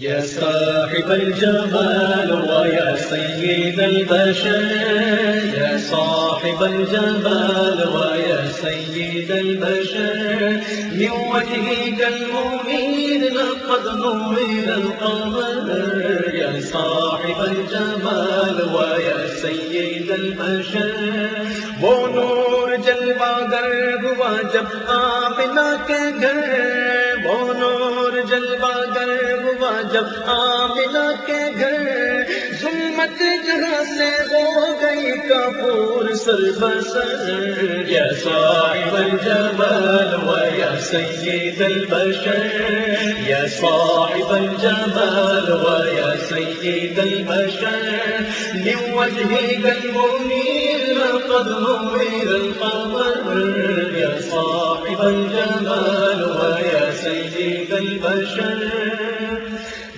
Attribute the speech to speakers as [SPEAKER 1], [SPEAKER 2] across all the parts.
[SPEAKER 1] يا صاحب الجمال ويا سيد البشر، يا صاحب الجمال ويا سيد البشر. من وجهك المنير لقد نور القمر، يا صاحب الجمال ويا سيد البشر. وہ نور جلوہ گر ہوا جب آمنہ کے گھر وہ نور جلوہ گر ہوا جب آمنہ کے گھر ظلمت جہاں سے ہو گئی کپور سر بسر، یا صاحب الجمال و یا سید البشر، یا صاحب الجمال و یا سید البشر. من وجهك المنير لقد نور القمر يا صاحب الجمال ويا سيد البشر.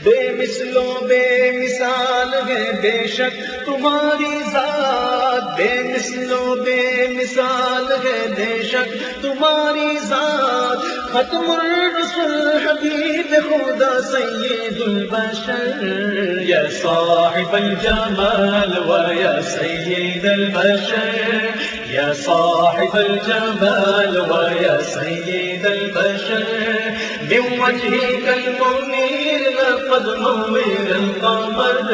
[SPEAKER 1] بے مثلو بے مثال ہے بے شک تمہاری ذات بے مثلو بے مثال ہے بے شک تمہاری ذات ختم الرسل حبیب خدا سید البشر یا صاحب الجمال و یا سید البشر یا صاحب الجمال و یا سید البشر من وجهك المنير لقد نور القمر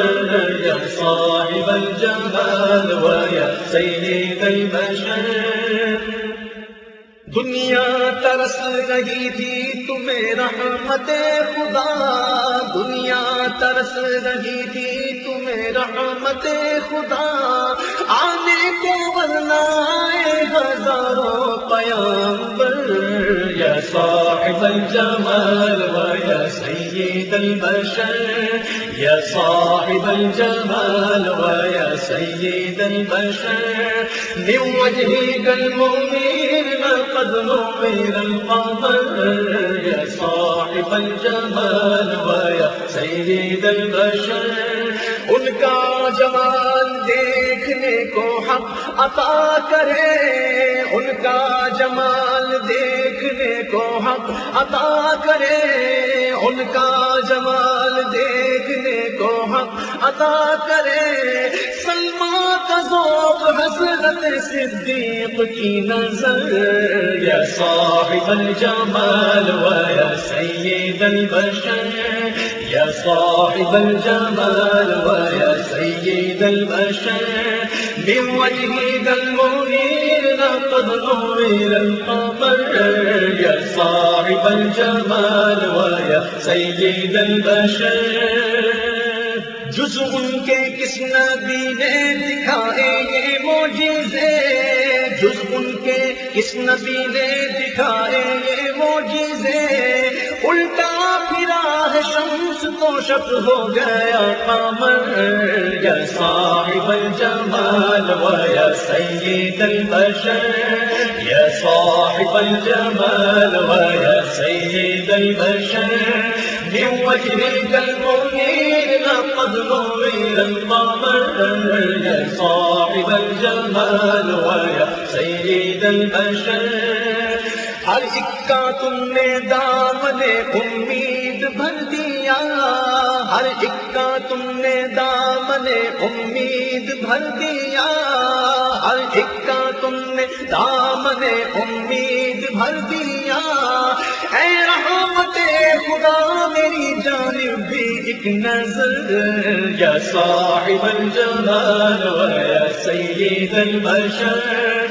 [SPEAKER 1] يا صاحب الجمال ويا سيد البشر۔ دنیا ترس رہی تھی تمہیں رحمت خدا۔ دنیا ترس رہی تھی تمہیں رحمت خدا۔ آنے کو ورنہ ہزاروں پیامبر یا صاحب الجمال و یا سید البشر. یا صاحب الجمال و یا سید البشر. من وجهك المنير لقد نور القمر يا صاحب الجمال ويا سيد البشر. ان کا جمال دیکھنے کو حق عطا کرے۔ ان کا جمال دیکھنے کو حق عطا کرے۔ ان کا جمال دیکھنے کو حق عطا کرے۔ سلما کا ذوق حضرت صدیق کی نظر۔ یا صاحب الجمال و یا سید البشر۔ یا صاحب الجمال و یا سید البشر، من وجهك المنير لقد نور القمر. يا صاحب الجمال ويا سيد البشر جز ان کے کس نبی نے دکھائے یہ موجزے جز ان کے کس نبی نے دکھائے یہ موجزے الٹا شمس تو شک ہو گیا قمر یا صاحب الجمال و یا سید البشر، یا صاحب الجمال و یا سید البشر. من وجهك المنير لقد نور القمر يا صاحب الجمال ويا سيد البشر. ہر ایک تم نے دامن امید بھر دیا۔ ہر ایک کا تم نے دامن امید بھر دیا۔ ہر ایک کا تم نے دامن امید بھر دیا۔ اے رحمت خدا، میری جانب بھی ایک نظر۔ یا صاحب الجمال و یا سید البشر۔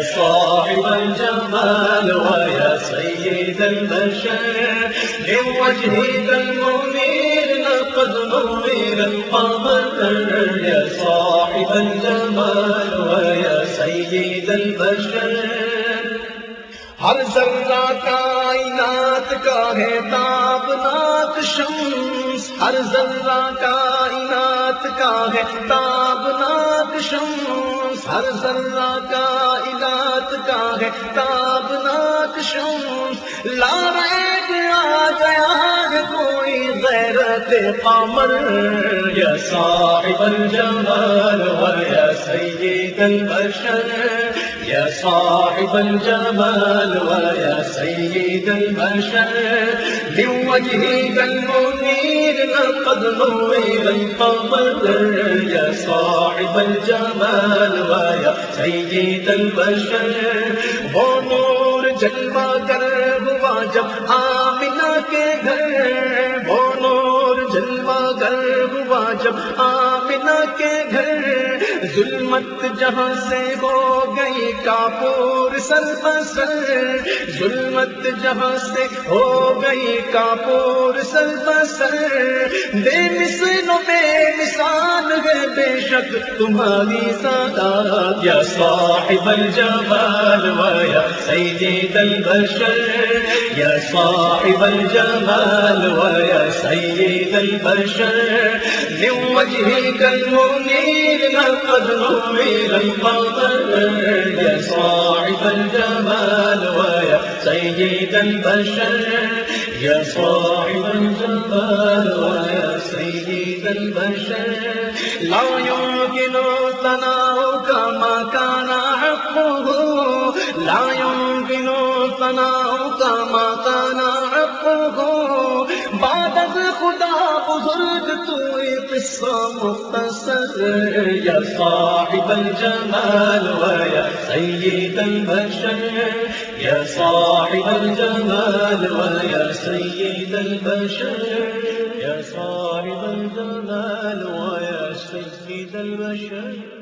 [SPEAKER 1] یا صاحب الجمال و یا سید البشر. من وجهك المنير لقد نور القمر. يا صاحب الجمال ويا سيد البشر. ہر ذرہ کائنات کا ہے تابناک شمس. ہر ذرہ کائنات کا ہے تابناک شمس. ہر ذرہ کا علاج کا ہے تابناک شمس۔ لا ریب آ گیا ہے کوئی غیرت قمر۔ یا صاحب الجمال و یا سید البشر يا صاحب الجمال ويا سيد البشر من وجهك المنير قد نوير القمر يا صاحب الجمال ويا سيد البشر وہ نور جلوہ کر ہوا جب آمنہ کے گھر وہ نور جلوہ کر ہوا جب آمنہ کے گھر ظلمت جہاں سے ہو کاپور سر بسر ظلمت جہاں سے ہو گئی کاپور سر بسر بے مثل و بے مثال ہے بے شک تمہاری سادات، یا صاحب الجمال ویا سید البشر۔ یا صاحب الجمال ویا سید البشر۔ من وجهك المنير لقد نوير القمر يا صاحب الجمال ويا سيد البشر، يا صاحب الجمال ويا سيد البشر. لا يمكن ثناؤك ما كان حقه، لا يمكن ثناؤك ما كان حقه. بعد خدا بزرگ تو قصہ مختصر یا صاحب الجمال و یا سید البشر یا صاحب الجمال و یا سید البشر یا صاحب الجمال و یا سید البشر